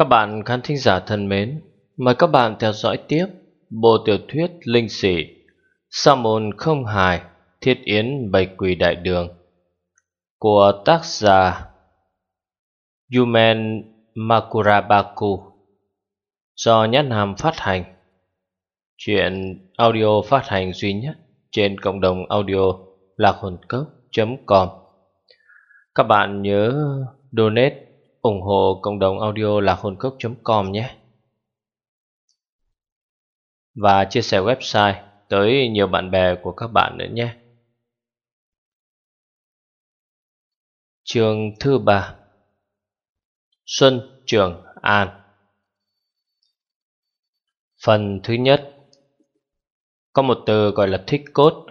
Các bạn khán thính giả thân mến, mời các bạn theo dõi tiếp bộ tiểu thuyết linh sĩ Sa môn không hài thiết yến bạch quỷ đại đường của tác giả Yumen Makurabaku do Nhãn Nam phát hành. Chuyện audio phát hành duy nhất trên cộng đồng audio lạc hồn cốc.com Các bạn nhớ donate ủng hộ cộng đồng audio lạc hồn cốc.com nhé. Và chia sẻ website tới nhiều bạn bè của các bạn nữa nhé. Chương thứ ba Xuân Trường An. Phần thứ nhất. Có một từ gọi là thích cốt.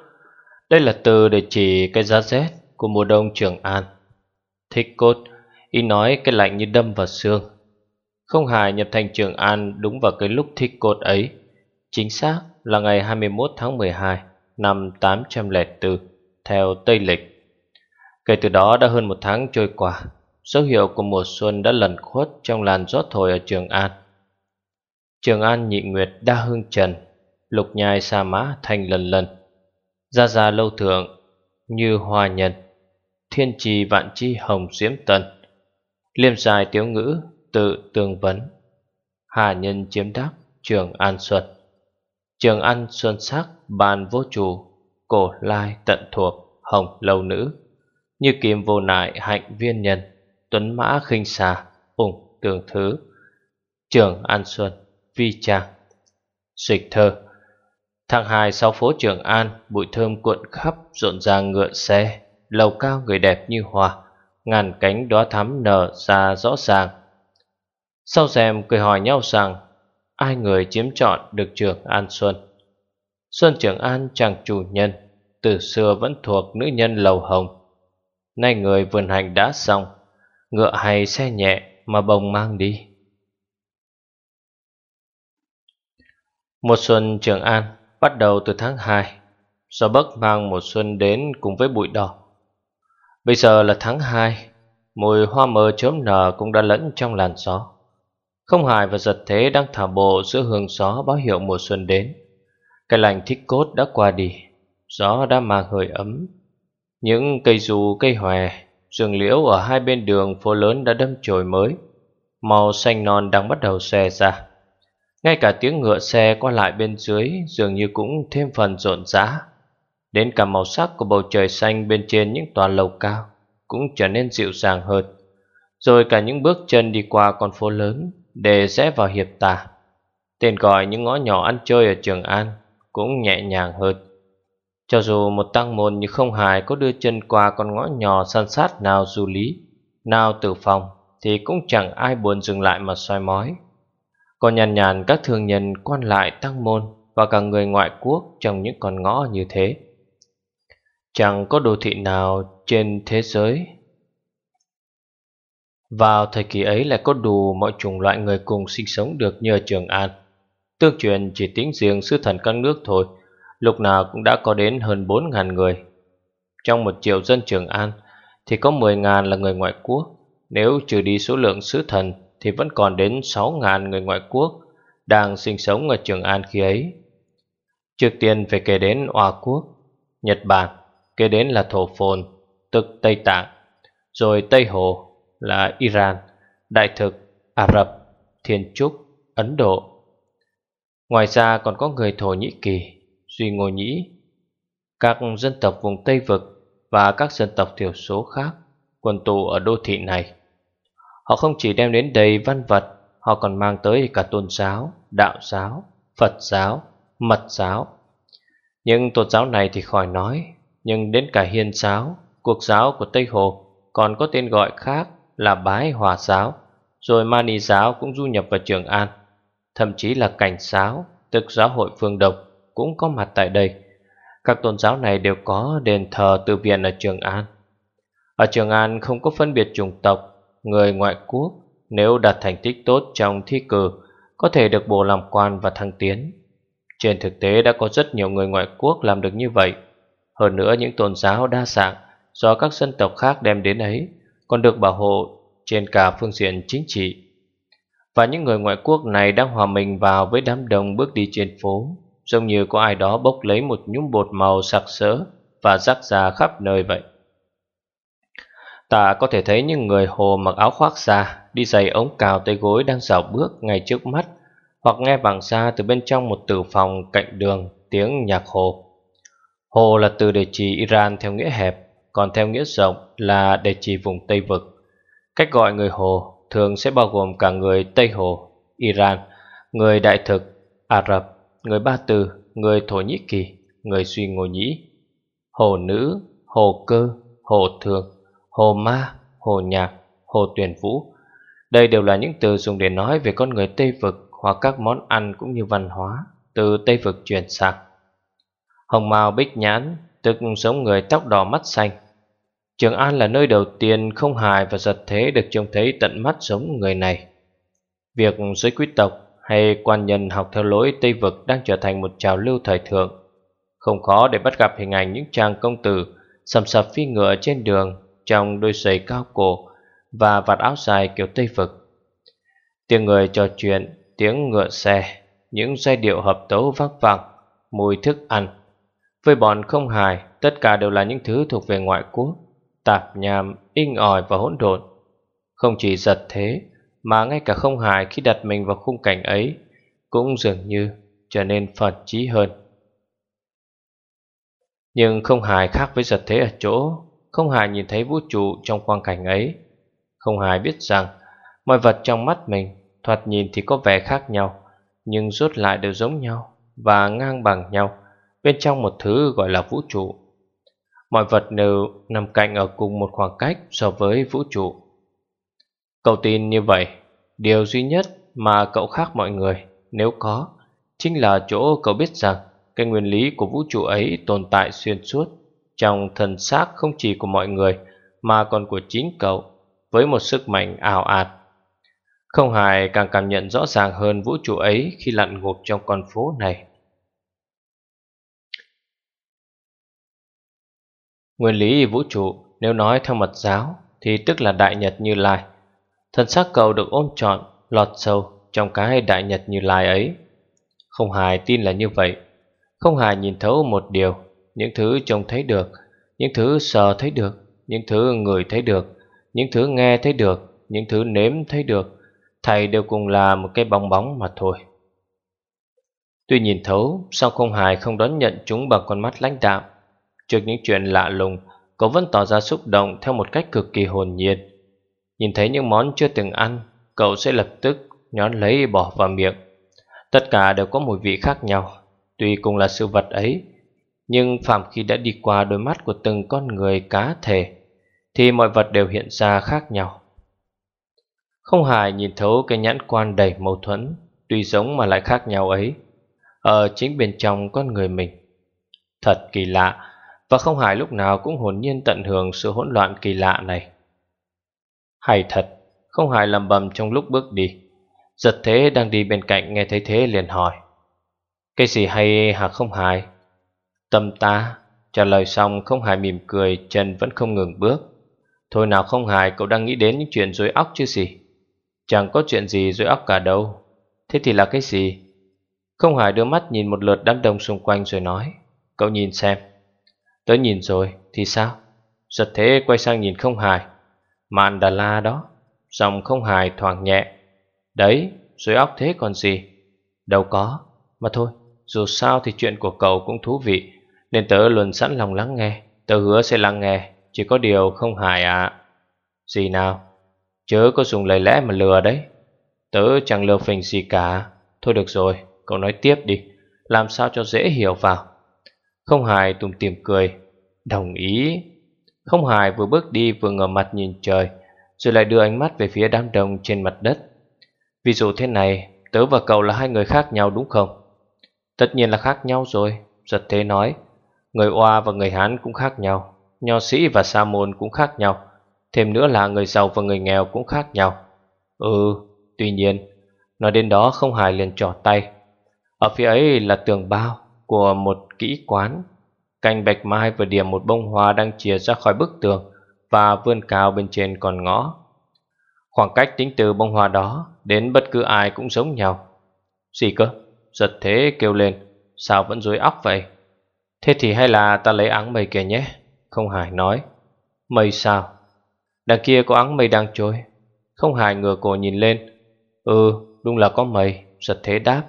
Đây là từ để chỉ cái giá rét của mùa đông Trường An. Thích cốt. Y nói cái lạnh như đâm vào xương. Không hài nhập thành Trường An đúng vào cái lúc thích cột ấy. Chính xác là ngày 21 tháng 12 năm 804 theo Tây Lịch. Kể từ đó đã hơn một tháng trôi qua, Dấu hiệu của mùa xuân đã lần khuất trong làn gió thổi ở Trường An. Trường An nhị nguyệt đa hương trần, Lục nhai sa mã thành lần lần. Gia gia lâu thượng như hoa nhân, Thiên trì vạn chi hồng diễm tần. Liêm dài tiếu ngữ tự tương vấn. Hà nhân chiếm đáp, trường An Xuân. Trường An Xuân sắc bàn vô chủ, Cổ lai tận thuộc, hồng lâu nữ. Như kim vô nại hạnh viên nhân, Tuấn mã khinh xà, ủng tường thứ. Trường An Xuân, Vi Trang. Dịch thơ. Tháng hai sau phố Trường An, Bụi thơm cuộn khắp, rộn ràng ngựa xe. Lầu cao người đẹp như hoa ngàn cánh đóa thắm nở ra rõ ràng. Sau xem cười hỏi nhau rằng ai người chiếm trọn được trường An Xuân. Xuân Trường An chàng chủ nhân, từ xưa vẫn thuộc nữ nhân lầu hồng. Nay người vườn hành đã xong, ngựa hay xe nhẹ mà bồng mang đi. Một xuân Trường An bắt đầu từ tháng 2, do Bắc mang một xuân đến cùng với bụi đỏ. Bây giờ là tháng 2 Mùi hoa mờ chớm nở cũng đã lẫn trong làn gió. Không hài và giật thế đang thả bộ giữa hương gió báo hiệu mùa xuân đến. Cái lạnh thích cốt đã qua đi, Gió đã mang hơi ấm. Những cây dù, cây hòe, Rừng liễu ở hai bên đường phố lớn đã đâm chồi mới. Màu xanh non đang bắt đầu xe ra. Ngay cả tiếng ngựa xe qua lại bên dưới Dường như cũng thêm phần rộn rã. Đến cả màu sắc của bầu trời xanh bên trên những tòa lầu cao Cũng trở nên dịu dàng hơn. Rồi cả những bước chân đi qua con phố lớn Để rẽ vào hiệp tà. Tên gọi những ngõ nhỏ ăn chơi ở Trường An Cũng nhẹ nhàng hơn. Cho dù một tăng môn như không hài có đưa chân qua con ngõ nhỏ san sát nào du lý, Nào tử phòng, Thì cũng chẳng ai buồn dừng lại mà soi mói. Còn nhàn nhàn các thương nhân quan lại tăng môn Và cả người ngoại quốc trong những con ngõ như thế. Chẳng có đô thị nào trên thế giới. Vào thời kỳ ấy lại có đủ mọi chủng loại người cùng sinh sống được nhờ Trường An. Tương truyền chỉ tính riêng sư thần các nước thôi, Lúc nào cũng đã có đến hơn 4.000 người. Trong một triệu dân Trường An Thì có 10.000 là người ngoại quốc. Nếu trừ đi số lượng sứ thần Thì vẫn còn đến 6.000 người ngoại quốc Đang sinh sống ở Trường An khi ấy. Trước tiên phải kể đến Hoa Quốc, Nhật Bản. Kế đến là Thổ Phồn, tức Tây Tạng, rồi Tây Hồ là Iran, Đại Thực, Ả Rập, Thiên Trúc, Ấn Độ. Ngoài ra còn có người Thổ Nhĩ Kỳ, Duy Ngô Nhĩ, các dân tộc vùng Tây Vực và các dân tộc thiểu số khác quần tụ ở đô thị này. Họ không chỉ đem đến đầy văn vật, họ còn mang tới cả tôn giáo, đạo giáo, Phật giáo, mật giáo. Nhưng tôn giáo này thì khỏi nói, nhưng đến cả hiền giáo, cuộc giáo của Tây Hồ còn có tên gọi khác là Bái Hòa giáo, rồi Mani giáo cũng du nhập vào Trường An. Thậm chí là Cảnh giáo, tức giáo hội phương Đông cũng có mặt tại đây. Các tôn giáo này đều có đền thờ tự viện ở Trường An. Ở Trường An không có phân biệt chủng tộc, người ngoại quốc nếu đạt thành tích tốt trong thi cử có thể được bổ làm quan và thăng tiến. Trên thực tế đã có rất nhiều người ngoại quốc làm được như vậy. Hơn nữa những tôn giáo đa dạng do các dân tộc khác đem đến ấy còn được bảo hộ trên cả phương diện chính trị. Và những người ngoại quốc này đang hòa mình vào với đám đông bước đi trên phố, Giống như có ai đó bốc lấy một nhúm bột màu sặc sỡ Và rắc ra khắp nơi vậy Ta có thể thấy những người hồ mặc áo khoác da, Đi giày ống cào tay gối đang dạo bước ngay trước mắt, Hoặc nghe vang xa từ bên trong một tử phòng cạnh đường tiếng nhạc hồ Hồ là từ để chỉ Iran theo nghĩa hẹp Còn theo nghĩa rộng là để chỉ vùng Tây Vực Cách gọi người Hồ thường sẽ bao gồm cả người Tây Hồ, Iran, người Đại Thực, Ả Rập, người Ba Tư, người Thổ Nhĩ Kỳ, người Suy Ngô Nhĩ, Hồ Nữ, Hồ Cơ, Hồ Thường, Hồ Ma, Hồ Nhạc, Hồ Tuyển Vũ. Đây đều là những từ dùng để nói về con người Tây Vực hoặc các món ăn cũng như văn hóa từ Tây Vực truyền sang. Hồng Mao Bích Nhãn, tức giống người tóc đỏ mắt xanh, Trường An là nơi đầu tiên không hài và giật thế được trông thấy tận mắt giống người này. Việc giới quý tộc hay quan nhân học theo lối Tây Vực đang trở thành một trào lưu thời thượng. Không khó để bắt gặp hình ảnh những chàng công tử sầm sập phi ngựa trên đường trong đôi giày cao cổ và vạt áo dài kiểu Tây Vực. Tiếng người trò chuyện, tiếng ngựa xe, những giai điệu hợp tấu vác vẳng, mùi thức ăn. Với bọn không hài, tất cả đều là những thứ thuộc về ngoại quốc tạp nham, inh ỏi và hỗn độn. Không chỉ giật thế, mà ngay cả không hài khi đặt mình vào khung cảnh ấy cũng dường như trở nên phật trí hơn. Nhưng không hài khác với giật thế ở chỗ, không hài nhìn thấy vũ trụ trong quang cảnh ấy. Không hài biết rằng mọi vật trong mắt mình thoạt nhìn thì có vẻ khác nhau, nhưng rốt lại đều giống nhau và ngang bằng nhau bên trong một thứ gọi là vũ trụ. Mọi vật đều nằm cạnh ở cùng một khoảng cách so với vũ trụ. Cậu tin như vậy. Điều duy nhất mà cậu khác mọi người, Nếu có, Chính là chỗ cậu biết rằng Cái nguyên lý của vũ trụ ấy tồn tại xuyên suốt Trong thần xác không chỉ của mọi người Mà còn của chính cậu, Với một sức mạnh ảo ạt. Không hài càng cảm nhận rõ ràng hơn vũ trụ ấy Khi lặn ngụp trong con phố này. Nguyên lý vũ trụ nếu nói theo mật giáo thì tức là đại nhật như lai. thân xác cầu được ôm trọn, lọt sâu trong cái đại nhật như lai ấy. Không hài tin là như vậy. Không hài nhìn thấu một điều, những thứ trông thấy được, những thứ sờ thấy được, những thứ người thấy được, những thứ nghe thấy được, những thứ nếm thấy được, thầy đều cùng là một cái bong bóng mà thôi. Tuy nhìn thấu, sao không hài không đón nhận chúng bằng con mắt lãnh đạm Trước những chuyện lạ lùng, Cậu vẫn tỏ ra xúc động theo một cách cực kỳ hồn nhiên. Nhìn thấy những món chưa từng ăn, Cậu sẽ lập tức nhón lấy bỏ vào miệng. Tất cả đều có mùi vị khác nhau, Tuy cùng là sự vật ấy, Nhưng phạm khi đã đi qua đôi mắt của từng con người cá thể, Thì mọi vật đều hiện ra khác nhau. Không hài nhìn thấu cái nhãn quan đầy mâu thuẫn, Tuy giống mà lại khác nhau ấy, Ở chính bên trong con người mình. Thật kỳ lạ và không hài lúc nào cũng hồn nhiên tận hưởng sự hỗn loạn kỳ lạ này. Hay thật, Không hài lầm bầm trong lúc bước đi. Giật thế đang đi bên cạnh nghe thấy thế liền hỏi. Cái gì hay hả không hài? Tâm ta, Trả lời xong không hài mỉm cười, Chân vẫn không ngừng bước. Thôi nào không hài, cậu đang nghĩ đến những chuyện dối óc chứ gì? Chẳng có chuyện gì dối óc cả đâu. Thế thì là cái gì? Không hài đưa mắt nhìn một lượt đám đông xung quanh rồi nói. Cậu nhìn xem. Tớ nhìn rồi, thì sao? Giật thế quay sang nhìn không hài. Mạn Đà La đó Dòng không hài thoảng nhẹ. Đấy, rồi óc thế còn gì? Đâu có, Mà thôi, dù sao thì chuyện của cậu cũng thú vị, Nên tớ luôn sẵn lòng lắng nghe. Tớ hứa sẽ lắng nghe, Chỉ có điều không hài à Gì nào? Chớ có dùng lời lẽ mà lừa đấy. Tớ chẳng lừa phình gì cả. Thôi được rồi, cậu nói tiếp đi. Làm sao cho dễ hiểu vào? Không hài tùm tìm cười. Đồng ý. Không hài vừa bước đi vừa ngờ mặt nhìn trời, Rồi lại đưa ánh mắt về phía đám đông trên mặt đất. Ví dụ thế này, Tớ và cậu là hai người khác nhau đúng không? Tất nhiên là khác nhau rồi, Giật thế nói. Người Oa và người Hán cũng khác nhau, Nho sĩ và sa môn cũng khác nhau, Thêm nữa là người giàu và người nghèo cũng khác nhau. Ừ Tuy nhiên, Nói đến đó không hài liền trỏ tay. Ở phía ấy là tường bao của một kỹ quán. Cành bạch mai vừa điểm một bông hoa đang chìa ra khỏi bức tường và vươn cao bên trên còn ngõ. Khoảng cách tính từ bông hoa đó Đến bất cứ ai cũng giống nhau Gì cơ? Giật thế kêu lên Sao vẫn dối óc vậy? Thế thì hay là ta lấy áng mây kia nhé Không Hải nói Mây sao? Đằng kia có áng mây đang trôi Không Hải ngửa cổ nhìn lên Ừ, đúng là có mây Giật thế đáp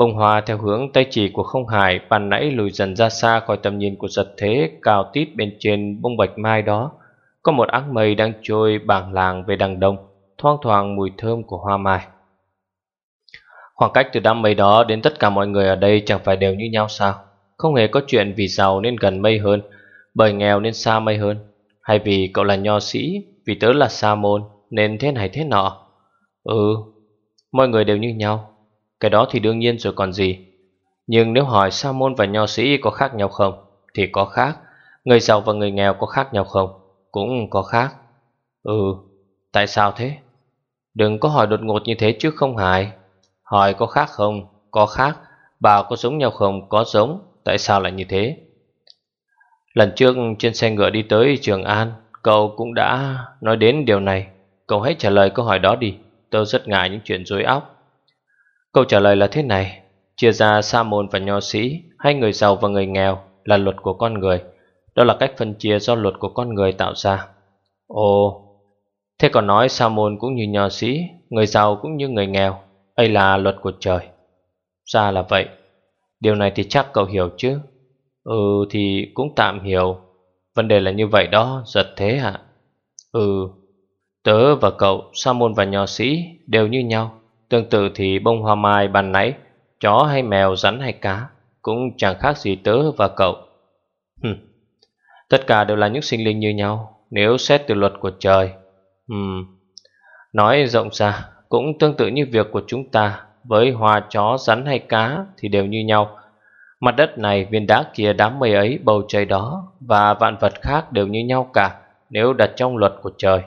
Bông hoa theo hướng tay chỉ của không hải Bàn nãy lùi dần ra xa khỏi tầm nhìn của giật thế, Cao tít bên trên bông bạch mai đó. Có một áng mây đang trôi bảng làng về đằng đông, Thoang thoảng mùi thơm của hoa mai. Khoảng cách từ đám mây đó đến tất cả mọi người ở đây chẳng phải đều như nhau sao? Không hề có chuyện vì giàu nên gần mây hơn, Bởi nghèo nên xa mây hơn. Hay vì cậu là nho sĩ, Vì tớ là sa môn, Nên thế này thế nọ? Ừ Mọi người đều như nhau. Cái đó thì đương nhiên rồi còn gì. Nhưng nếu hỏi sa môn và nho sĩ có khác nhau không, Thì có khác. Người giàu và người nghèo có khác nhau không? Cũng có khác. Ừ Tại sao thế? Đừng có hỏi đột ngột như thế chứ không hại Hỏi có khác không? Có khác. Bảo có giống nhau không? Có giống. Tại sao lại như thế? Lần trước trên xe ngựa đi tới Trường An, Cậu cũng đã nói đến điều này. Cậu hãy trả lời câu hỏi đó đi. Tôi rất ngại những chuyện dối óc. Câu trả lời là thế này. Chia ra sa môn và nho sĩ Hay người giàu và người nghèo Là luật của con người. Đó là cách phân chia do luật của con người tạo ra. Ồ Thế còn nói sa môn cũng như nho sĩ Người giàu cũng như người nghèo ấy là luật của trời. Ra là vậy. Điều này thì chắc cậu hiểu chứ? Ừ thì cũng tạm hiểu. Vấn đề là như vậy đó Giật thế hả Ừ Tớ và cậu, sa môn và nho sĩ đều như nhau. Tương tự thì bông hoa mai ban nãy Chó hay mèo, rắn hay cá Cũng chẳng khác gì tớ và cậu Hừm. Tất cả đều là những sinh linh như nhau Nếu xét từ luật của trời Hừm. Nói rộng ra Cũng tương tự như việc của chúng ta Với hoa, chó, rắn hay cá Thì đều như nhau Mặt đất này, viên đá kia, đám mây ấy, bầu trời đó Và vạn vật khác đều như nhau cả Nếu đặt trong luật của trời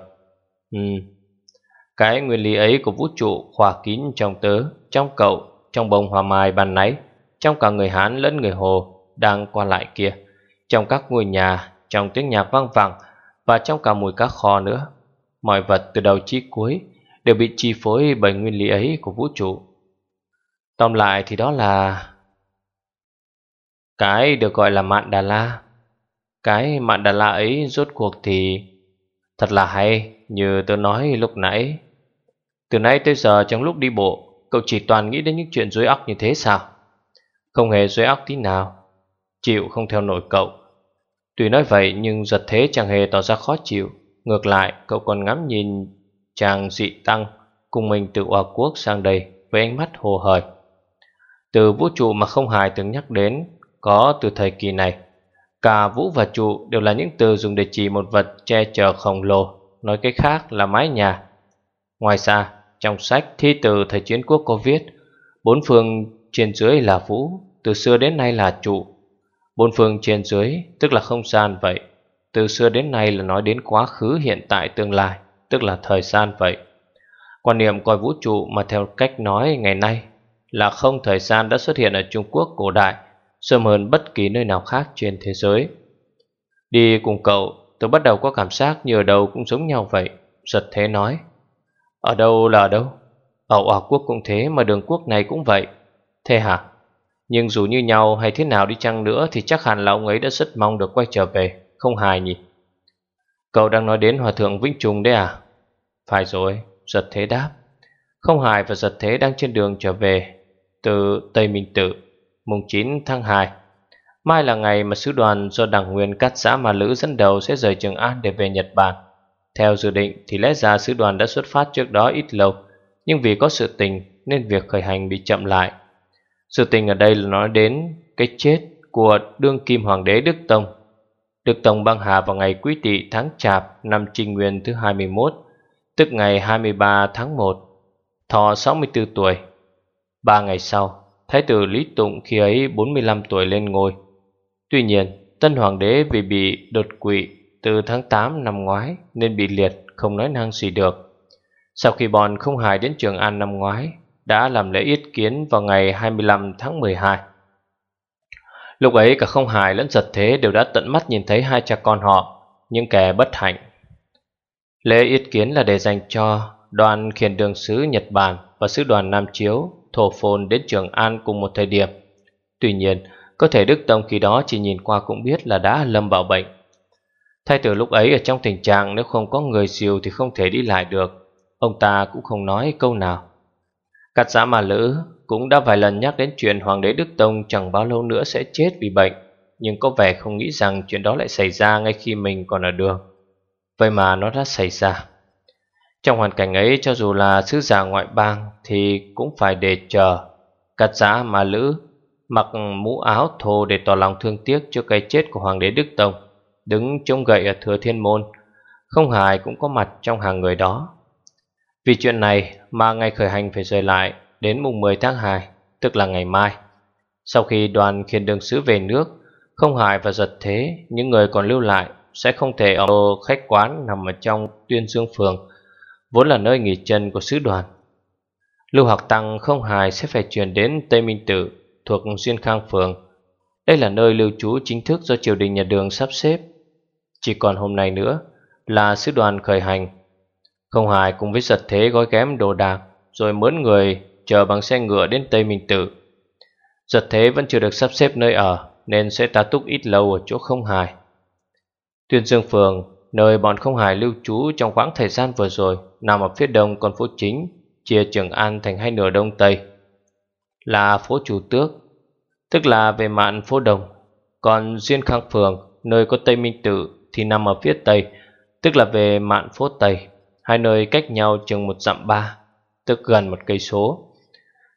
Ừ. Cái nguyên lý ấy của vũ trụ khỏa kín trong tớ, trong cậu, trong bông hoa mai ban nãy, trong cả người Hán lẫn người Hồ đang qua lại kia, trong các ngôi nhà, trong tiếng nhạc vang vẳng và trong cả mùi cá kho nữa. Mọi vật từ đầu chí cuối đều bị chi phối bởi nguyên lý ấy của vũ trụ. Tóm lại thì đó là cái được gọi là Mạn Đà La. Cái Mạn Đà La ấy rốt cuộc thì thật là hay, như tôi nói lúc nãy, Từ nãy tới giờ trong lúc đi bộ, Cậu chỉ toàn nghĩ đến những chuyện dối óc như thế sao? Không hề dối óc tí nào, Chịu không theo nổi cậu. Tuy nói vậy nhưng giật thế chẳng hề tỏ ra khó chịu. Ngược lại, cậu còn ngắm nhìn chàng dị tăng Cùng mình từ hòa quốc sang đây Với ánh mắt hồ hởi. Từ vũ trụ mà không hài từng nhắc đến, Có từ thời kỳ này, Cả vũ và trụ đều là những từ dùng để chỉ một vật che chở khổng lồ nói cách khác là mái nhà. Ngoài ra, trong sách thi từ thời chiến quốc có viết, bốn phương trên dưới là vũ, từ xưa đến nay là trụ. Bốn phương trên dưới tức là không gian vậy, từ xưa đến nay là nói đến quá khứ hiện tại tương lai, tức là thời gian vậy. Quan niệm coi vũ trụ mà theo cách nói ngày nay là không thời gian đã xuất hiện ở Trung Quốc cổ đại sớm hơn bất kỳ nơi nào khác trên thế giới. Đi cùng cậu Tôi bắt đầu có cảm giác như ở đâu cũng giống nhau vậy. Giật thế nói. Ở đâu là ở đâu? Ở Hòa Quốc cũng thế mà đường quốc này cũng vậy. Thế hả? Nhưng dù như nhau hay thế nào đi chăng nữa Thì chắc hẳn là ông ấy đã rất mong được quay trở về. Không hài nhỉ? Cậu đang nói đến Hòa Thượng Vĩnh Trùng đấy à? Phải rồi, Giật thế đáp. Không hài và giật thế đang trên đường trở về Từ Tây Minh Tự, Mùng 9 tháng 2 Mai là ngày mà sứ đoàn do đảng nguyên cắt xã mà Lữ dẫn đầu sẽ rời Trường An để về Nhật Bản. Theo dự định thì lẽ ra sứ đoàn đã xuất phát trước đó ít lâu, nhưng vì có sự tình nên việc khởi hành bị chậm lại. Sự tình ở đây là nói đến cái chết của đương kim hoàng đế Đức Tông. Đức Tông băng hà vào ngày Quý Tỵ tháng Chạp năm Trinh Nguyên thứ 21, tức ngày 23 tháng 1, thọ 64 tuổi. Ba ngày sau, Thái tử Lý Tụng khi ấy 45 tuổi lên ngôi, Tuy nhiên, tân hoàng đế vì bị đột quỵ từ tháng 8 năm ngoái nên bị liệt, không nói năng gì được. Sau khi bọn không hài đến Trường An năm ngoái, đã làm lễ yết kiến vào ngày 25 tháng 12. Lúc ấy cả không hài lẫn giật thế đều đã tận mắt nhìn thấy hai cha con họ, những kẻ bất hạnh. Lễ yết kiến là để dành cho đoàn khiển đường sứ Nhật Bản và sứ đoàn Nam Chiếu, thổ phồn đến Trường An cùng một thời điểm. Tuy nhiên, có thể Đức Tông khi đó chỉ nhìn qua cũng biết là đã lâm vào bệnh. Thay tử lúc ấy ở trong tình trạng nếu không có người siêu thì không thể đi lại được. Ông ta cũng không nói câu nào. Cắt giã mà lữ cũng đã vài lần nhắc đến chuyện Hoàng đế Đức Tông chẳng bao lâu nữa sẽ chết vì bệnh, nhưng có vẻ không nghĩ rằng chuyện đó lại xảy ra ngay khi mình còn ở đường. Vậy mà nó đã xảy ra. Trong hoàn cảnh ấy cho dù là sứ giả ngoại bang thì cũng phải để chờ. Cắt giã mà lữ mặc mũ áo thô để tỏ lòng thương tiếc cho cái chết của Hoàng đế Đức Tông, đứng trông gậy ở thừa thiên môn. Không hài cũng có mặt trong hàng người đó. Vì chuyện này mà ngày khởi hành phải rời lại đến mùng 10 tháng 2, tức là ngày mai. Sau khi đoàn khiển đường sứ về nước, không hài và giật thế, những người còn lưu lại sẽ không thể ở khách quán nằm ở trong tuyên dương phường, vốn là nơi nghỉ chân của sứ đoàn. Lưu Học Tăng không hài sẽ phải chuyển đến Tây Minh Tử thuộc Duyên Khang Phường. Đây là nơi lưu trú chính thức do triều đình nhà đường sắp xếp. Chỉ còn hôm nay nữa là sứ đoàn khởi hành. Không hài cùng với giật thế gói ghém đồ đạc rồi mướn người chờ bằng xe ngựa đến Tây Minh Tử. Giật thế vẫn chưa được sắp xếp nơi ở nên sẽ tá túc ít lâu ở chỗ không hài. Tuyên Dương Phường, nơi bọn không hài lưu trú trong khoảng thời gian vừa rồi, nằm ở phía đông con phố chính, chia Trường An thành hai nửa đông tây. Là phố Chủ Tước, tức là về mạn phố Đồng. Còn Duyên Khang Phường, nơi có Tây Minh Tự thì nằm ở phía tây, tức là về mạn phố Tây. Hai nơi cách nhau chừng một dặm ba, tức gần một cây số.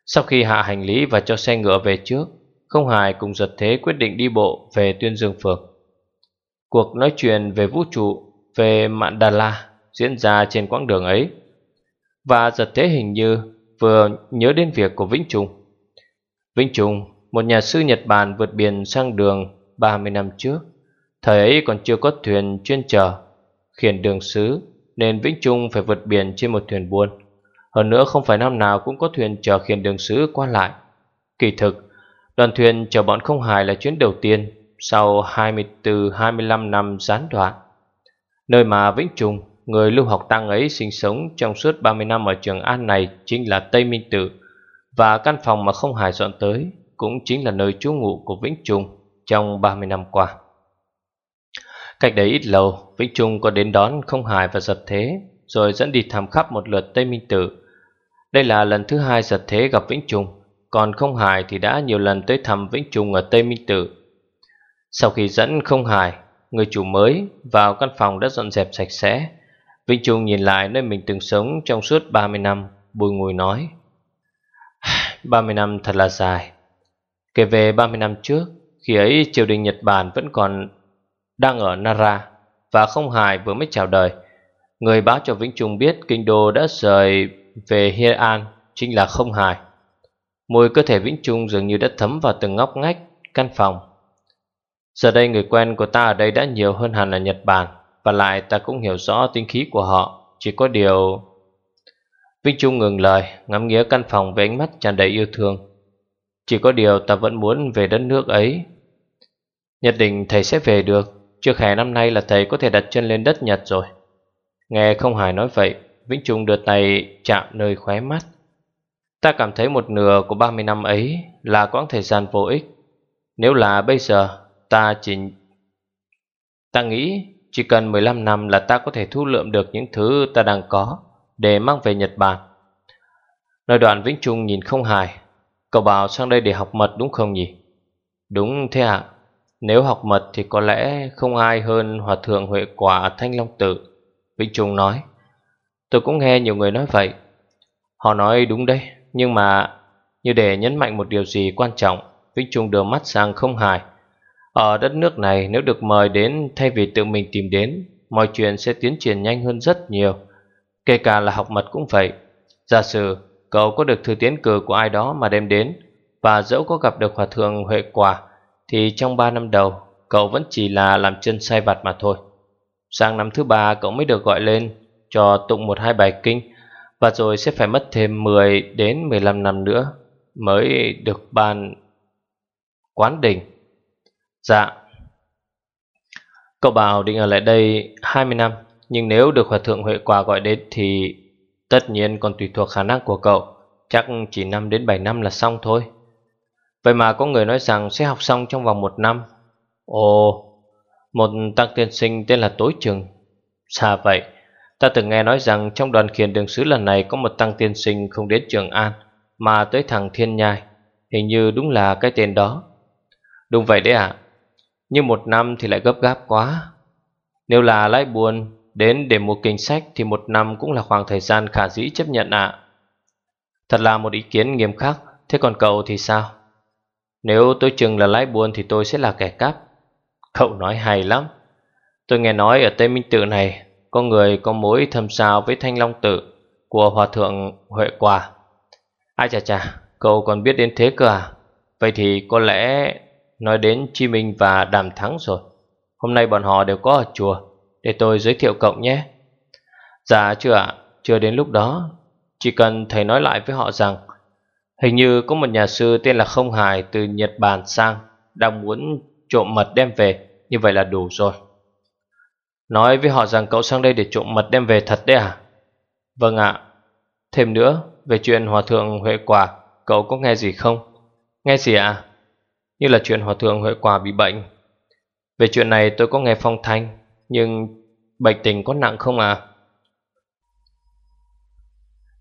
Sau khi hạ hành lý và cho xe ngựa về trước, không hài cùng giật thế quyết định đi bộ về Tuyên Dương Phường. Cuộc nói chuyện về vũ trụ, về Mạn Đà La diễn ra trên quãng đường ấy. Và giật thế hình như vừa nhớ đến việc của Vĩnh Trung. Vĩnh Trung, một nhà sư Nhật Bản vượt biển sang đường 30 năm trước. Thời ấy còn chưa có thuyền chuyên chở, khiển đường sứ, nên Vĩnh Trung phải vượt biển trên một thuyền buôn. Hơn nữa không phải năm nào cũng có thuyền chở khiển đường sứ qua lại. Kỳ thực, đoàn thuyền chở bọn không hài là chuyến đầu tiên sau 24-25 năm gián đoạn. Nơi mà Vĩnh Trung, người lưu học tăng ấy sinh sống trong suốt 30 năm ở Trường An này chính là Tây Minh Tử và căn phòng mà không hài dọn tới cũng chính là nơi trú ngụ của Vĩnh Trung trong 30 năm qua. Cách đấy ít lâu, Vĩnh Trung có đến đón không hài và giật thế, rồi dẫn đi thăm khắp một lượt Tây Minh Tử. Đây là lần thứ hai giật thế gặp Vĩnh Trung, còn không hài thì đã nhiều lần tới thăm Vĩnh Trung ở Tây Minh Tử. Sau khi dẫn không hài, người chủ mới vào căn phòng đã dọn dẹp sạch sẽ. Vĩnh Trung nhìn lại nơi mình từng sống trong suốt 30 năm, bùi ngùi nói. 30 năm thật là dài. Kể về 30 năm trước, khi ấy triều đình Nhật Bản vẫn còn đang ở Nara và không hài vừa mới chào đời. Người báo cho Vĩnh Trung biết kinh đô đã rời về Hiên An chính là không hài. Mùi cơ thể Vĩnh Trung dường như đã thấm vào từng ngóc ngách căn phòng. Giờ đây người quen của ta ở đây đã nhiều hơn hẳn là Nhật Bản Và lại ta cũng hiểu rõ tinh khí của họ Chỉ có điều... Vinh Trung ngừng lời, Ngắm nghía căn phòng với ánh mắt tràn đầy yêu thương. Chỉ có điều ta vẫn muốn về đất nước ấy. Nhật định thầy sẽ về được Trước hè năm nay là thầy có thể đặt chân lên đất Nhật rồi. Nghe không hài nói vậy, Vĩnh Trung đưa tay chạm nơi khóe mắt. Ta cảm thấy một nửa của 30 năm ấy Là quãng thời gian vô ích. Nếu là bây giờ, Ta chỉ... Ta nghĩ chỉ cần 15 năm là ta có thể thu lượm được những thứ ta đang có để mang về Nhật Bản. Nơi đoạn Vĩnh Trung nhìn không hài. Cậu bảo sang đây để học mật đúng không nhỉ? Đúng thế ạ. Nếu học mật thì có lẽ không ai hơn Hòa Thượng Huệ Quả Thanh Long Tự. Vĩnh Trung nói. Tôi cũng nghe nhiều người nói vậy. Họ nói đúng đấy, nhưng mà như để nhấn mạnh một điều gì quan trọng, Vĩnh Trung đưa mắt sang không hài. Ở đất nước này nếu được mời đến thay vì tự mình tìm đến, mọi chuyện sẽ tiến triển nhanh hơn rất nhiều. Kể cả là học mật cũng vậy. Giả sử cậu có được thư tiến cử của ai đó mà đem đến, và dẫu có gặp được hòa thượng Huệ Quả, thì trong 3 năm đầu, cậu vẫn chỉ là làm chân sai vặt mà thôi. Sang năm thứ ba, cậu mới được gọi lên cho tụng một hai bài kinh, và rồi sẽ phải mất thêm 10 đến 15 năm nữa mới được ban quán đỉnh. Dạ Cậu bảo định ở lại đây 20 năm nhưng nếu được Hòa Thượng Huệ Quả gọi đến thì Tất nhiên còn tùy thuộc khả năng của cậu. Chắc chỉ 5 đến 7 năm là xong thôi. Vậy mà có người nói rằng sẽ học xong trong vòng một năm. Ồ, Một tăng tiên sinh tên là Tối Trừng Xa vậy, Ta từng nghe nói rằng trong đoàn khiển đường sứ lần này Có một tăng tiên sinh không đến Trường An, Mà tới thằng Thiên Nhai. Hình như đúng là cái tên đó. Đúng vậy đấy ạ. Nhưng một năm thì lại gấp gáp quá. Nếu là lãi buồn Đến để mua kinh sách Thì một năm cũng là khoảng thời gian khả dĩ chấp nhận ạ. Thật là một ý kiến nghiêm khắc, Thế còn cậu thì sao? Nếu tôi chừng là lái buôn Thì tôi sẽ là kẻ cắp. Cậu nói hay lắm. Tôi nghe nói ở Tây Minh Tự này, Có người có mối thâm sao với Thanh Long Tự Của Hòa Thượng Huệ Quả Ai à, chà chà, Cậu còn biết đến thế cơ à? Vậy thì có lẽ Nói đến Chi Minh và Đàm Thắng rồi. Hôm nay bọn họ đều có ở chùa. Để tôi giới thiệu cậu nhé. Dạ chưa ạ. Chưa đến lúc đó. Chỉ cần thầy nói lại với họ rằng, Hình như có một nhà sư tên là Không Hải Từ Nhật Bản sang, Đang muốn trộm mật đem về. Như vậy là đủ rồi. Nói với họ rằng cậu sang đây để trộm mật đem về thật đấy à? Vâng ạ. Thêm nữa, Về chuyện Hòa Thượng Huệ Quả, Cậu có nghe gì không? Nghe gì ạ? Như là chuyện Hòa Thượng Huệ Quả bị bệnh. Về chuyện này tôi có nghe phong thanh. Nhưng bệnh tình có nặng không à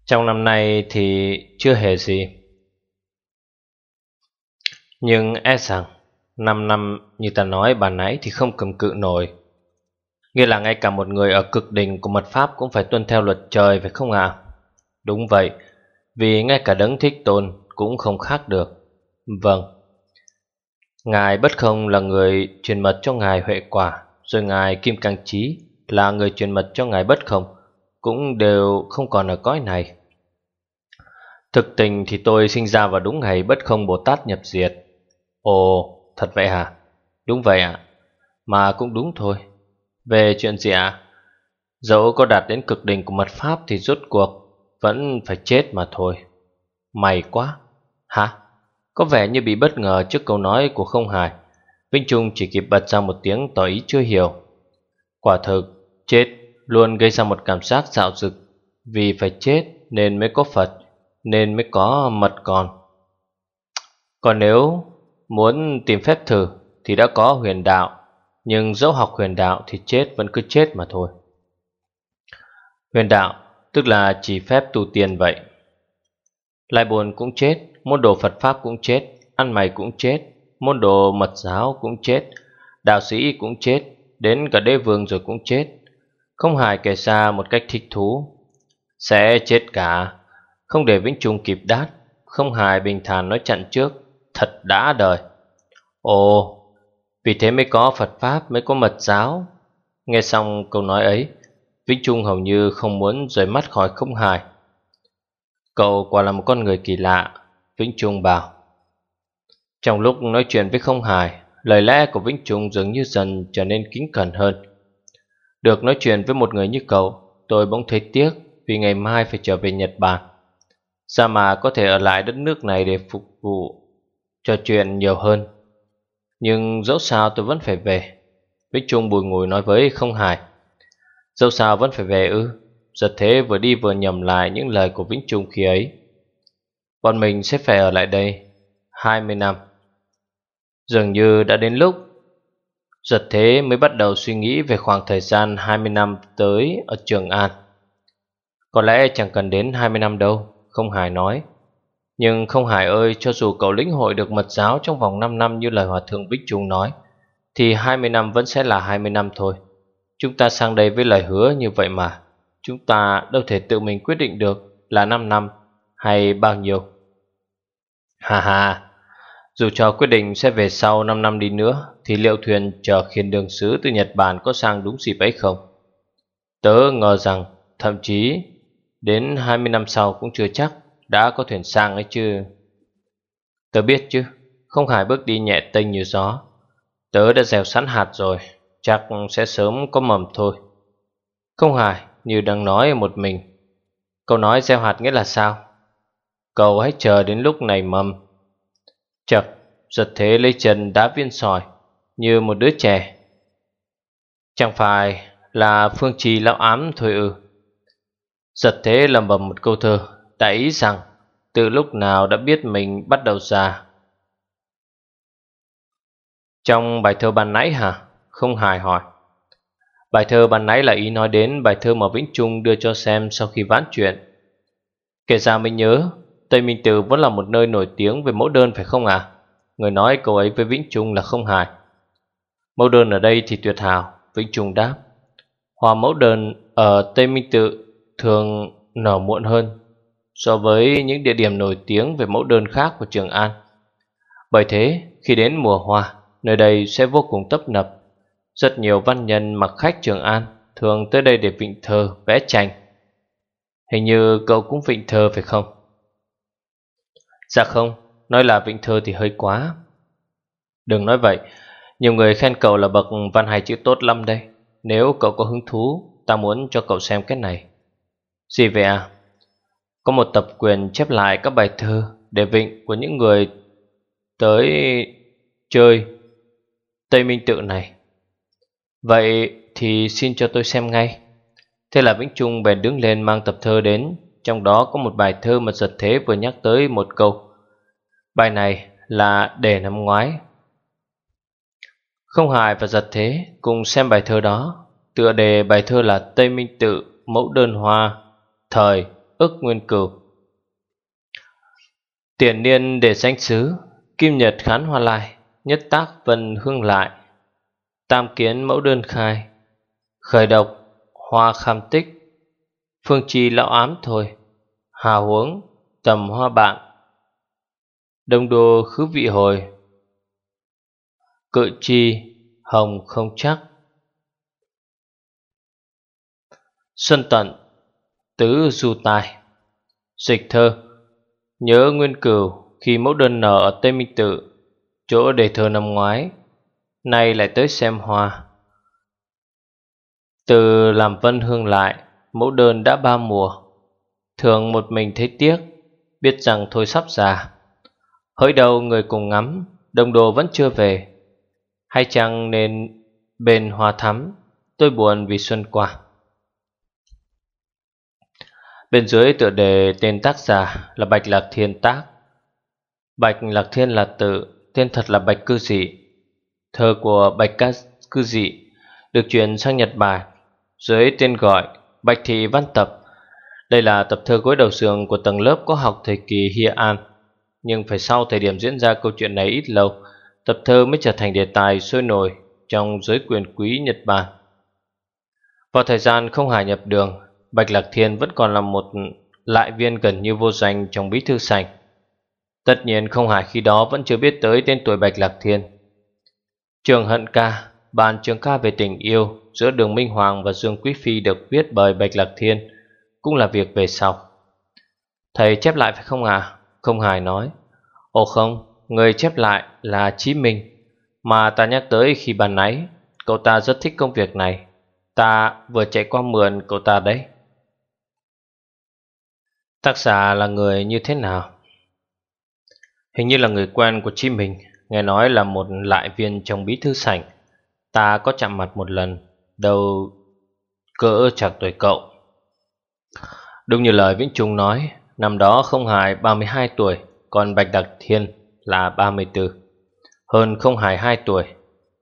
Trong năm nay thì chưa hề gì Nhưng e rằng Năm năm như ta nói bà nãy thì không cầm cự nổi Nghĩa là ngay cả một người ở cực đỉnh của mật pháp cũng phải tuân theo luật trời phải không ạ? Đúng vậy, vì ngay cả đấng thích tôn cũng không khác được. Vâng. Ngài Bất Không là người truyền mật cho Ngài Huệ Quả, rồi Ngài Kim Cang Trí là người truyền mật cho Ngài Bất Không, cũng đều không còn ở cõi này. Thực tình thì tôi sinh ra vào đúng ngày Bất Không Bồ Tát nhập diệt. Ồ, thật vậy hả? Đúng vậy ạ. Mà cũng đúng thôi. Về chuyện gì ạ? Dẫu có đạt đến cực đỉnh của mật pháp thì rốt cuộc vẫn phải chết mà thôi. May quá. Hả? Có vẻ như bị bất ngờ trước câu nói của không hài. Vinh Trung chỉ kịp bật ra một tiếng tỏ ý chưa hiểu. Quả thực, chết luôn gây ra một cảm giác dạo dực. Vì phải chết nên mới có Phật, nên mới có mật còn. Còn nếu muốn tìm phép thử thì đã có huyền đạo, nhưng dẫu học huyền đạo thì chết vẫn cứ chết mà thôi. Huyền đạo tức là chỉ phép tu tiên vậy. Lai buồn cũng chết, môn đồ Phật Pháp cũng chết, ăn mày cũng chết, môn đồ mật giáo cũng chết, đạo sĩ cũng chết, đến cả đế vương rồi cũng chết. Không hài kể xa một cách thích thú. Sẽ chết cả, không để Vĩnh Trung kịp đát, không hài bình thản nói chặn trước, thật đã đời. Ồ, vì thế mới có Phật Pháp, mới có mật giáo. Nghe xong câu nói ấy, Vĩnh Trung hầu như không muốn rời mắt khỏi không hài. Cậu quả là một con người kỳ lạ, Vĩnh Trung bảo. Trong lúc nói chuyện với không hài, lời lẽ của Vĩnh Trung dường như dần trở nên kính cẩn hơn. Được nói chuyện với một người như cậu, tôi bỗng thấy tiếc vì ngày mai phải trở về Nhật Bản. Sao mà có thể ở lại đất nước này để phục vụ trò chuyện nhiều hơn. Nhưng dẫu sao tôi vẫn phải về. Vĩnh Trung bùi ngùi nói với không hài. Dẫu sao vẫn phải về ư Giật thế vừa đi vừa nhầm lại những lời của Vĩnh Trung khi ấy Bọn mình sẽ phải ở lại đây 20 năm Dường như đã đến lúc. Giật thế mới bắt đầu suy nghĩ về khoảng thời gian 20 năm tới ở Trường An. Có lẽ chẳng cần đến 20 năm đâu, Không Hải nói. Nhưng không Hải ơi, cho dù cậu lĩnh hội được mật giáo trong vòng 5 năm như lời Hòa Thượng Bích Trung nói, Thì 20 năm vẫn sẽ là 20 năm thôi. Chúng ta sang đây với lời hứa như vậy mà. Chúng ta đâu thể tự mình quyết định được là 5 năm hay bao nhiêu. Hà hà dù cho quyết định sẽ về sau 5 năm đi nữa, Thì liệu thuyền chờ khiên đường sứ từ Nhật Bản có sang đúng dịp ấy không? Tớ ngờ rằng, thậm chí đến 20 năm sau cũng chưa chắc đã có thuyền sang ấy chứ. Tớ biết chứ, Không hài bước đi nhẹ tênh như gió. Tớ đã dèo sẵn hạt rồi, Chắc sẽ sớm có mầm thôi. Không hài như đang nói một mình. Câu nói gieo hạt nghĩa là sao? Cậu hãy chờ đến lúc này mầm. Chật Giật thế lấy chân đá viên sỏi, Như một đứa trẻ. Chẳng phải là phương trì lão ám thôi ư? Giật thế lầm bầm một câu thơ, Đại ý rằng, Từ lúc nào đã biết mình bắt đầu già? Trong bài thơ ban nãy hả? Không hài hỏi. Bài thơ ban nãy là ý nói đến bài thơ mà Vĩnh Trung đưa cho xem sau khi ván chuyện. Kể ra mới nhớ Tây Minh Từ vẫn là một nơi nổi tiếng về mẫu đơn phải không à? Người nói câu ấy với Vĩnh Trung là không hài Mẫu đơn ở đây thì tuyệt hảo Vĩnh Trung đáp Hoa mẫu đơn ở Tây Minh Tự thường nở muộn hơn so với những địa điểm nổi tiếng về mẫu đơn khác của Trường An. Bởi thế, khi đến mùa hoa, nơi đây sẽ vô cùng tấp nập. Rất nhiều văn nhân mặc khách Trường An thường tới đây để vịnh thơ, vẽ tranh. Hình như cậu cũng vịnh thơ phải không? Dạ không, nói là vịnh thơ thì hơi quá. Đừng nói vậy, nhiều người khen cậu là bậc văn hài chữ tốt lắm đây. Nếu cậu có hứng thú, ta muốn cho cậu xem cái này. Gì vậy à? Có một tập quyền chép lại các bài thơ để vịnh của những người tới chơi Tây Minh Tự này. Vậy thì xin cho tôi xem ngay. Thế là Vĩnh Trung bèn đứng lên mang tập thơ đến, trong đó có một bài thơ mà giật thế vừa nhắc tới một câu. Bài này là để năm ngoái. Không hài và giật thế cùng xem bài thơ đó. Tựa đề bài thơ là Tây Minh Tự, Mẫu Đơn Hoa, Thời ức nguyên cửu Tiền niên để danh xứ, Kim nhật khán hoa lai Nhất tác vân hương lại Tam kiến mẫu đơn khai Khởi độc, hoa kham tích Phương trì lão ám thôi. Hà huống, tầm hoa bạn. Đông đô khứ vị hồi. Cự chi, hồng không chắc. Xuân tận, Tứ du tài. Dịch thơ, Nhớ nguyên cửu khi mẫu đơn nở ở Tây Minh Tự, Chỗ đề thơ năm ngoái. Nay lại tới xem hoa. Từ làm vân hương lại Mẫu đơn đã ba mùa. Thường một mình thấy tiếc Biết rằng thôi sắp già. Hỡi đầu người cùng ngắm Đồng đồ vẫn chưa về. Hay chăng nên bên hoa thắm Tôi buồn vì xuân qua. Bên dưới tựa đề tên tác giả là Bạch Lạc Thiên Tác. Bạch Lạc Thiên là tự, tên thật là Bạch Cư Dị. Thơ của Bạch Cư Dị được truyền sang Nhật Bản dưới tên gọi Bạch Thị Văn Tập Đây là tập thơ gối đầu giường của tầng lớp có học thời kỳ Hia An Nhưng phải sau thời điểm diễn ra câu chuyện này ít lâu Tập thơ mới trở thành đề tài sôi nổi trong giới quyền quý Nhật Bản Vào thời gian không hài nhập đường Bạch Lạc Thiên vẫn còn là một lại viên gần như vô danh trong bí thư sành. Tất nhiên không hải khi đó vẫn chưa biết tới tên tuổi Bạch Lạc Thiên. Trường Hận Ca, bàn trường ca về tình yêu giữa Đường Minh Hoàng và Dương Quý Phi được viết bởi Bạch Lạc Thiên, cũng là việc về sau. Thầy chép lại phải không à? Không hài nói. Ồ không, người chép lại là Chí Minh, mà ta nhắc tới khi bàn nãy, cậu ta rất thích công việc này. Ta vừa chạy qua mượn cậu ta đấy. Tác giả là người như thế nào? Hình như là người quen của Chí Minh Nghe nói là một lại viên trong bí thư sảnh Ta có chạm mặt một lần Đâu cỡ chạc tuổi cậu. Đúng như lời Vĩnh Trung nói Năm đó không hài 32 tuổi Còn Bạch Đặc Thiên là 34 Hơn không hài 2 tuổi.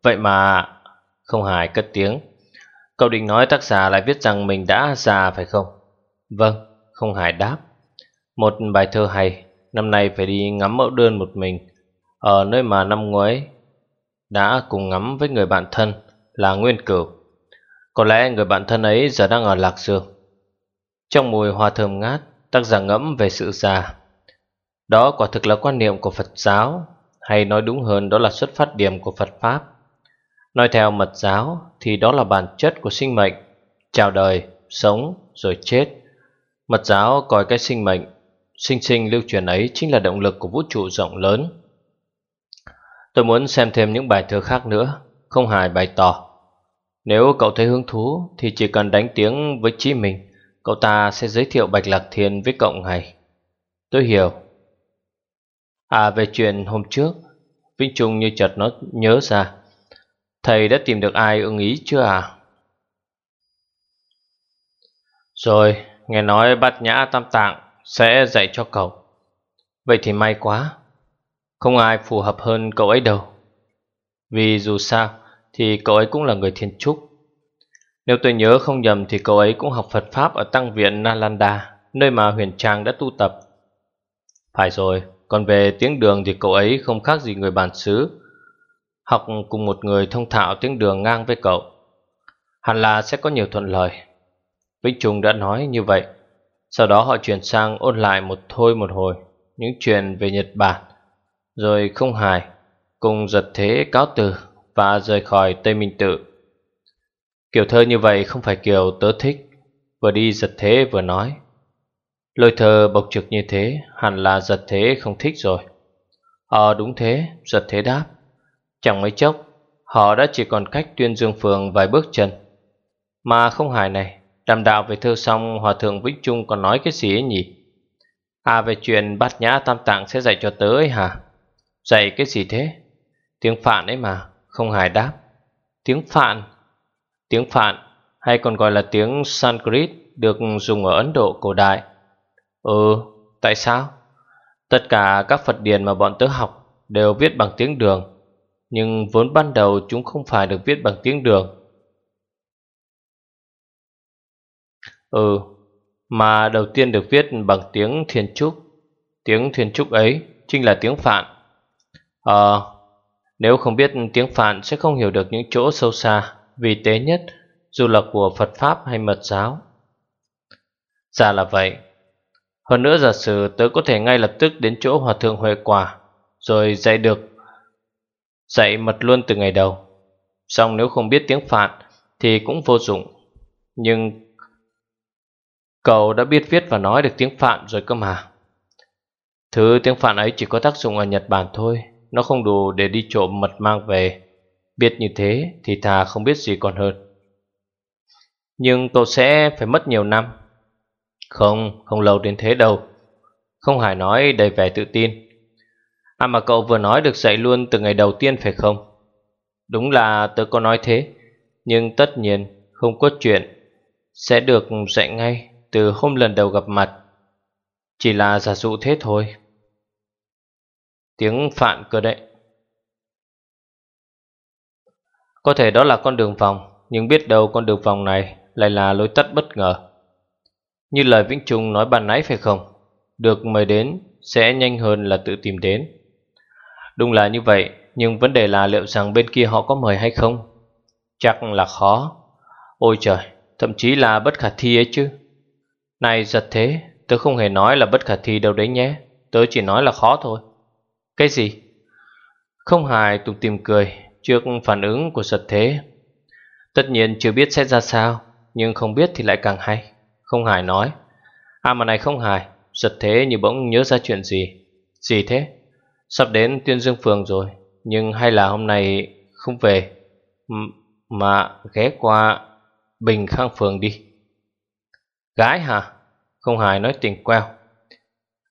Vậy mà không hài cất tiếng. Cậu định nói tác giả lại viết rằng mình đã già phải không? Vâng, không hài đáp. Một bài thơ hay Năm nay phải đi ngắm mẫu đơn một mình. Ở nơi mà năm ngoái đã cùng ngắm với người bạn thân Là Nguyên Cửu. Có lẽ người bạn thân ấy giờ đang ở Lạc Dương. Trong mùi hoa thơm ngát Tác giả ngẫm về sự già. Đó quả thực là quan niệm của Phật giáo Hay nói đúng hơn đó là xuất phát điểm của Phật Pháp. Nói theo mật giáo Thì đó là bản chất của sinh mệnh Chào đời, sống, rồi chết. Mật giáo coi cái sinh mệnh Sinh sinh lưu truyền ấy chính là động lực của vũ trụ rộng lớn. Tôi muốn xem thêm những bài thơ khác nữa Không hài bày tỏ. Nếu cậu thấy hứng thú Thì chỉ cần đánh tiếng với Chí mình Cậu ta sẽ giới thiệu Bạch Lạc Thiên với cậu ngày Tôi hiểu. À về chuyện hôm trước Vinh Trung như chợt nó nhớ ra. Thầy đã tìm được ai ưng ý chưa à? Rồi, nghe nói bát nhã tam tạng sẽ dạy cho cậu. Vậy thì may quá, không ai phù hợp hơn cậu ấy đâu. Vì dù sao thì cậu ấy cũng là người thiên trúc. Nếu tôi nhớ không nhầm thì cậu ấy cũng học Phật Pháp ở Tăng viện Nalanda, nơi mà huyền trang đã tu tập. Phải rồi, còn về tiếng đường thì cậu ấy không khác gì người bản xứ. Học cùng một người thông thạo tiếng đường ngang với cậu. Hẳn là sẽ có nhiều thuận lợi. Vĩnh Trung đã nói như vậy. Sau đó họ chuyển sang ôn lại một thôi một hồi những chuyện về Nhật Bản. Rồi không hài, cùng giật thế cáo từ và rời khỏi Tây Minh Tự. Kiểu thơ như vậy không phải kiểu tớ thích, vừa đi giật thế vừa nói. Lời thơ bộc trực như thế hẳn là giật thế không thích rồi. Ờ đúng thế, giật thế đáp. Chẳng mấy chốc, họ đã chỉ còn cách tuyên dương phường vài bước chân. Mà không hài này, đàm đạo về thơ xong Hòa Thượng Vĩnh Trung còn nói cái gì ấy nhỉ? À về chuyện bát nhã tam tạng sẽ dạy cho tớ ấy hả? Dạy cái gì thế? Tiếng Phạn ấy mà, không hài đáp. Tiếng Phạn? Tiếng Phạn hay còn gọi là tiếng Sanskrit được dùng ở Ấn Độ cổ đại. Ừ, tại sao? Tất cả các Phật điển mà bọn tớ học đều viết bằng tiếng đường, nhưng vốn ban đầu chúng không phải được viết bằng tiếng đường. Ừ, mà đầu tiên được viết bằng tiếng Thiên Trúc. Tiếng Thiên Trúc ấy chính là tiếng Phạn. Ờ, nếu không biết tiếng Phạn sẽ không hiểu được những chỗ sâu xa, vì tế nhất, dù là của Phật Pháp hay Mật giáo. Ra là vậy. Hơn nữa giả sử tớ có thể ngay lập tức đến chỗ Hòa Thượng Huệ Quả, rồi dạy được, dạy mật luôn từ ngày đầu. Xong nếu không biết tiếng Phạn thì cũng vô dụng. Nhưng Cậu đã biết viết và nói được tiếng Phạn rồi cơ mà Thứ tiếng Phạn ấy chỉ có tác dụng ở Nhật Bản thôi nó không đủ để đi trộm mật mang về. Biết như thế thì thà không biết gì còn hơn. Nhưng cậu sẽ phải mất nhiều năm. Không, không lâu đến thế đâu. Không hài nói đầy vẻ tự tin. À mà cậu vừa nói được dạy luôn từ ngày đầu tiên phải không? Đúng là tớ có nói thế. Nhưng tất nhiên không có chuyện Sẽ được dạy ngay từ hôm lần đầu gặp mặt. Chỉ là giả dụ thế thôi. Tiếng phạn cơ đấy. Có thể đó là con đường vòng, Nhưng biết đâu con đường vòng này Lại là lối tắt bất ngờ. Như lời Vĩnh Trung nói ban nãy phải không? Được mời đến Sẽ nhanh hơn là tự tìm đến. Đúng là như vậy, Nhưng vấn đề là liệu rằng bên kia họ có mời hay không? Chắc là khó. Ôi trời, Thậm chí là bất khả thi ấy chứ. Này, giật thế, Tớ không hề nói là bất khả thi đâu đấy nhé. Tớ chỉ nói là khó thôi. Cái gì? Không hài, tụm tìm cười Trước phản ứng của sật thế Tất nhiên chưa biết sẽ ra sao, Nhưng không biết thì lại càng hay Không hài nói À mà này không hài, sật thế như bỗng nhớ ra chuyện gì Gì thế? Sắp đến tuyên dương phường rồi, Nhưng hay là hôm nay không về Mà ghé qua Bình Khang Phường đi Gái hả? Không hài nói tình queo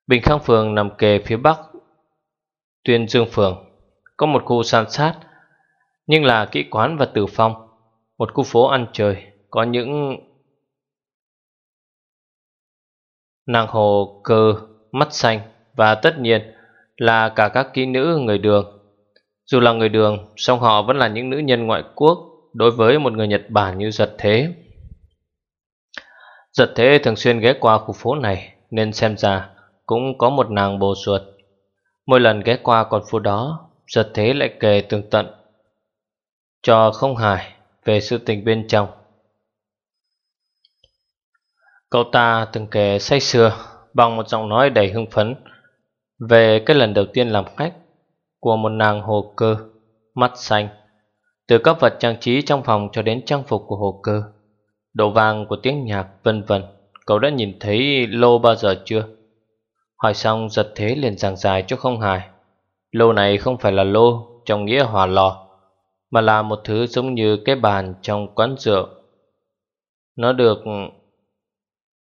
Bình Khang Phường nằm kề phía bắc Tuyên Dương Phường. Có một khu san sát, Nhưng là kỹ quán và tử phong. Một khu phố ăn chơi, Có những nàng hồ cơ, mắt xanh, Và tất nhiên là cả các kỹ nữ người đường. Dù là người đường, song họ vẫn là những nữ nhân ngoại quốc Đối với một người Nhật Bản như giật thế. Giật thế thường xuyên ghé qua khu phố này, Nên xem ra cũng có một nàng bồ ruột. Mỗi lần ghé qua con phố đó Giật thế lại kể tường tận Cho không hài về sự tình bên trong Cậu ta từng kể say sưa Bằng một giọng nói đầy hưng phấn Về cái lần đầu tiên làm khách Của một nàng hồ cơ, Mắt xanh, Từ các vật trang trí trong phòng cho đến trang phục của hồ cơ, Độ vàng của tiếng nhạc vân vân Cậu đã nhìn thấy lô bao giờ chưa? Hỏi xong giật thế liền giảng dài cho không hài. Lô này không phải là lô trong nghĩa hòa lò, Mà là một thứ giống như cái bàn trong quán rượu. Nó được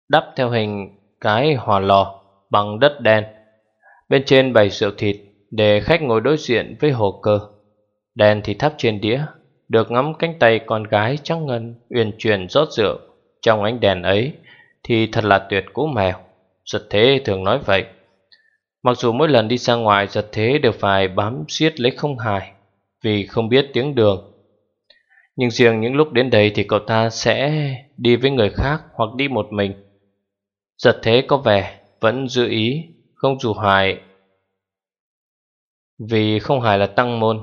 đắp theo hình cái hòa lò bằng đất đen. Bên trên bày rượu thịt để khách ngồi đối diện với hồ cơ. Đèn thì thắp trên đĩa, được ngắm cánh tay con gái trắng ngân uyển chuyển rót rượu. Trong ánh đèn ấy Thì thật là tuyệt cú mèo. Giật thế thường nói vậy. Mặc dù mỗi lần đi ra ngoài, giật thế đều phải bám siết lấy không hài, Vì không biết tiếng đường. Nhưng riêng những lúc đến đây thì cậu ta sẽ đi với người khác hoặc đi một mình. Giật thế có vẻ vẫn giữ ý, không dù hoài Vì không hài là tăng môn.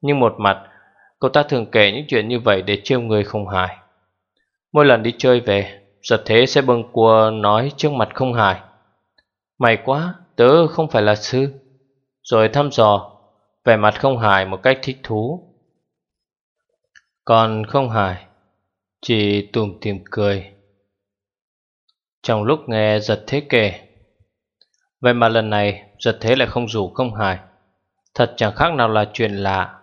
Nhưng một mặt, Cậu ta thường kể những chuyện như vậy để trêu người không hài. Mỗi lần đi chơi về Giật thế sẽ bưng cua nói trước mặt không hài. May quá, Tớ không phải là sư. Rồi thăm dò, Vẻ mặt không hài một cách thích thú. Còn không hài, Chỉ tùm tìm cười. Trong lúc nghe giật thế kể, Vậy mà lần này giật thế lại không rủ không hài. Thật chẳng khác nào là chuyện lạ.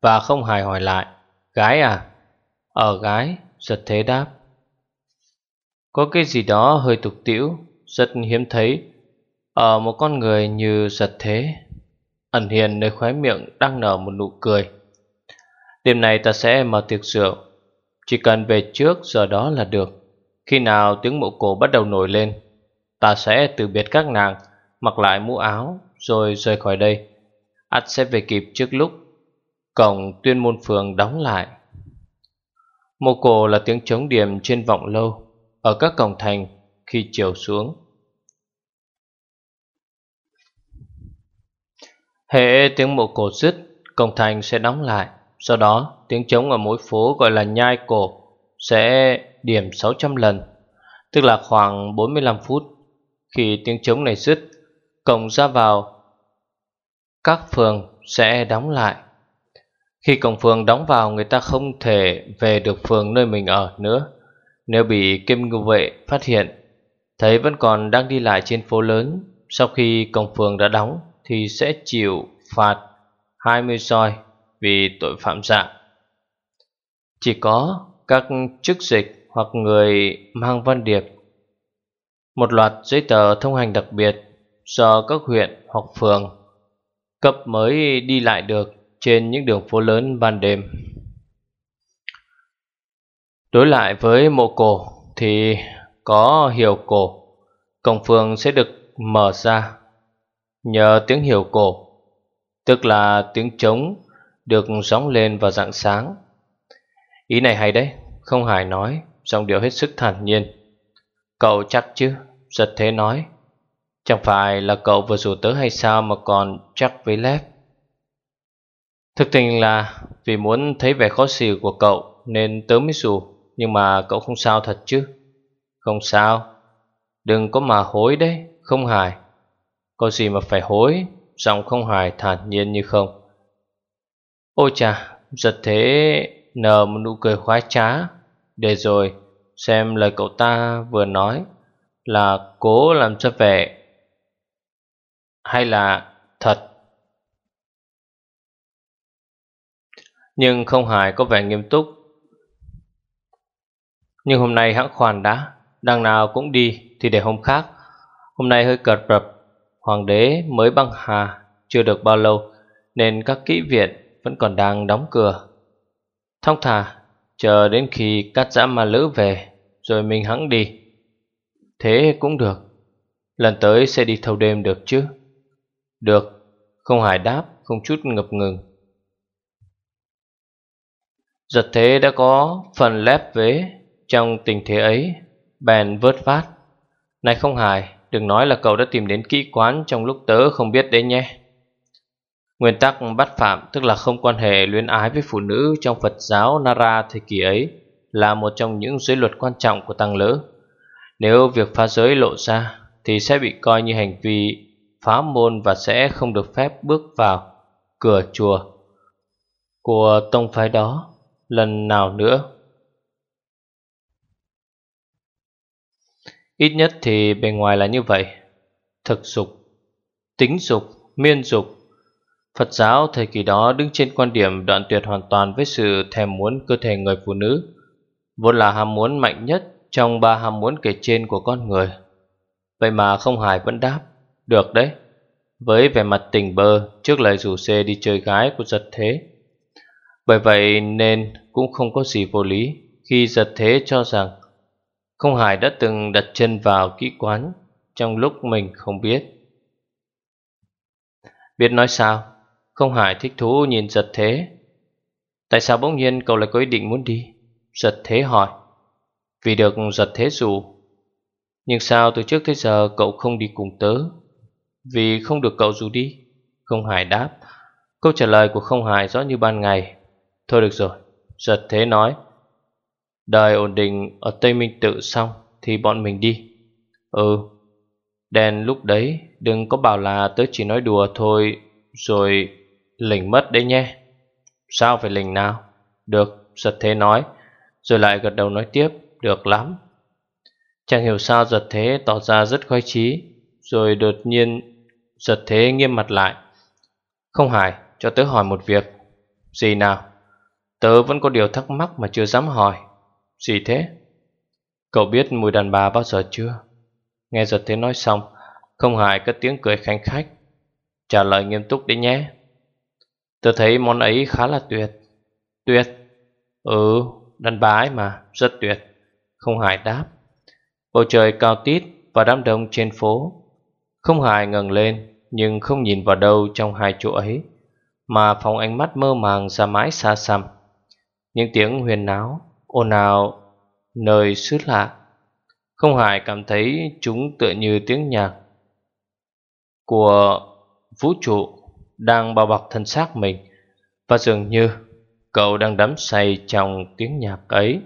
Và không hài hỏi lại, Gái à? Ở gái, Giật thế đáp có cái gì đó hơi tục tiễu Rất hiếm thấy. Ở một con người như giật thế, Ẩn hiền nơi khóe miệng đang nở một nụ cười. Đêm này ta sẽ mở tiệc rượu. Chỉ cần về trước, giờ đó là được. Khi nào tiếng mộ cổ bắt đầu nổi lên, Ta sẽ từ biệt các nàng, Mặc lại mũ áo, Rồi rời khỏi đây. Ắt sẽ về kịp trước lúc, Cổng tuyên môn phường đóng lại. Mộ cổ là tiếng trống điểm trên vọng lâu. Ở các cổng thành khi chiều xuống. Hệ tiếng mộ cổ dứt Cổng thành sẽ đóng lại. Sau đó, tiếng trống ở mỗi phố gọi là nhai cổ Sẽ điểm 600 lần, Tức là khoảng 45 phút. Khi tiếng trống này dứt Cổng ra vào, Các phường sẽ đóng lại. Khi cổng phường đóng vào, Người ta không thể về được phường nơi mình ở nữa. Nếu bị kim ngư vệ phát hiện, Thấy vẫn còn đang đi lại trên phố lớn, Sau khi cổng phường đã đóng Thì sẽ chịu phạt 20 soi Vì tội phạm dạng Chỉ có các chức dịch hoặc người mang văn điệp, Một loạt giấy tờ thông hành đặc biệt do các huyện hoặc phường cấp mới đi lại được trên những đường phố lớn ban đêm. Đối lại với mộ cổ thì có hiểu cổ, cổng phường sẽ được mở ra nhờ tiếng hiểu cổ, tức là tiếng trống được gióng lên vào dạng sáng. Ý này hay đấy, không hài nói, giọng điệu hết sức thản nhiên. Cậu chắc chứ, giật thế nói. Chẳng phải là cậu vừa rủ tớ hay sao mà còn chắc với lép Thực tình là vì muốn thấy vẻ khó xử của cậu nên tớ mới rủ nhưng mà cậu không sao thật chứ? Không sao. Đừng có mà hối đấy, không hài. Có gì mà phải hối Giọng không hài thản nhiên như không. Ôi chà, giật thế nở một nụ cười khoái trá. Để rồi xem lời cậu ta vừa nói Là cố làm cho vẻ hay là thật. Nhưng không hài có vẻ nghiêm túc. Nhưng hôm nay hãng khoan đã Đằng nào cũng đi thì để hôm khác. Hôm nay hơi cợt rập Hoàng đế mới băng hà Chưa được bao lâu Nên các kỹ viện vẫn còn đang đóng cửa. Thong thả Chờ đến khi cắt giã ma lữ về Rồi mình hãng đi. Thế cũng được Lần tới sẽ đi thâu đêm được chứ? Được, không hải đáp, không chút ngập ngừng. Giật thế đã có phần lép vế trong tình thế ấy, bèn vớt phát. Này không hài, đừng nói là cậu đã tìm đến kỹ quán trong lúc tớ không biết đấy nhé. Nguyên tắc bắt phạm tức là không quan hệ luyến ái với phụ nữ trong Phật giáo Nara thời kỳ ấy là một trong những giới luật quan trọng của tăng lữ. Nếu việc phá giới lộ ra thì sẽ bị coi như hành vi phá môn và sẽ không được phép bước vào cửa chùa của tông phái đó lần nào nữa. Ít nhất thì bề ngoài là như vậy. Thực dục, tính dục, miên dục. Phật giáo thời kỳ đó đứng trên quan điểm đoạn tuyệt hoàn toàn với sự thèm muốn cơ thể người phụ nữ, vốn là ham muốn mạnh nhất trong ba ham muốn kể trên của con người. Vậy mà không hài vẫn đáp được đấy Với vẻ mặt tình bơ Trước lời rủ xe đi chơi gái của giật thế Bởi vậy nên Cũng không có gì vô lý Khi giật thế cho rằng không Hải đã từng đặt chân vào kỹ quán, Trong lúc mình không biết. Biết nói sao? Không Hải thích thú nhìn giật thế. Tại sao bỗng nhiên cậu lại có ý định muốn đi? Giật thế hỏi. Vì được giật thế dù. Nhưng sao từ trước tới giờ cậu không đi cùng tớ? Vì không được cậu dù đi. Không Hải đáp. Câu trả lời của không Hải rõ như ban ngày. Thôi được rồi. Giật thế nói. Đời ổn định ở Tây Minh tự xong Thì bọn mình đi. Ừ. Đèn lúc đấy Đừng có bảo là tớ chỉ nói đùa thôi, Rồi lỉnh mất đấy nhé. Sao phải lỉnh nào? Được, giật thế nói, Rồi lại gật đầu nói tiếp, Được lắm. Chẳng hiểu sao giật thế tỏ ra rất khoái trí Rồi đột nhiên Giật thế nghiêm mặt lại. Không hải cho tớ hỏi một việc. Gì nào? Tớ vẫn có điều thắc mắc mà chưa dám hỏi. Gì thế? Cậu biết mùi đàn bà bao giờ chưa? Nghe giật thế nói xong, Không hài cất tiếng cười khanh khách. Trả lời nghiêm túc đi nhé. Tớ thấy món ấy khá là tuyệt. Tuyệt? Ừ đàn bà ấy mà, Rất tuyệt. Không hài đáp. Bầu trời cao tít và đám đông trên phố. Không hài ngẩng lên, Nhưng không nhìn vào đâu trong hai chỗ ấy, Mà phóng ánh mắt mơ màng ra mãi xa xăm. Những tiếng huyền náo ồn ào, nơi xứ lạ. Không hài cảm thấy chúng tựa như tiếng nhạc của vũ trụ đang bao bọc thân xác mình, và dường như cậu đang đắm say trong tiếng nhạc ấy.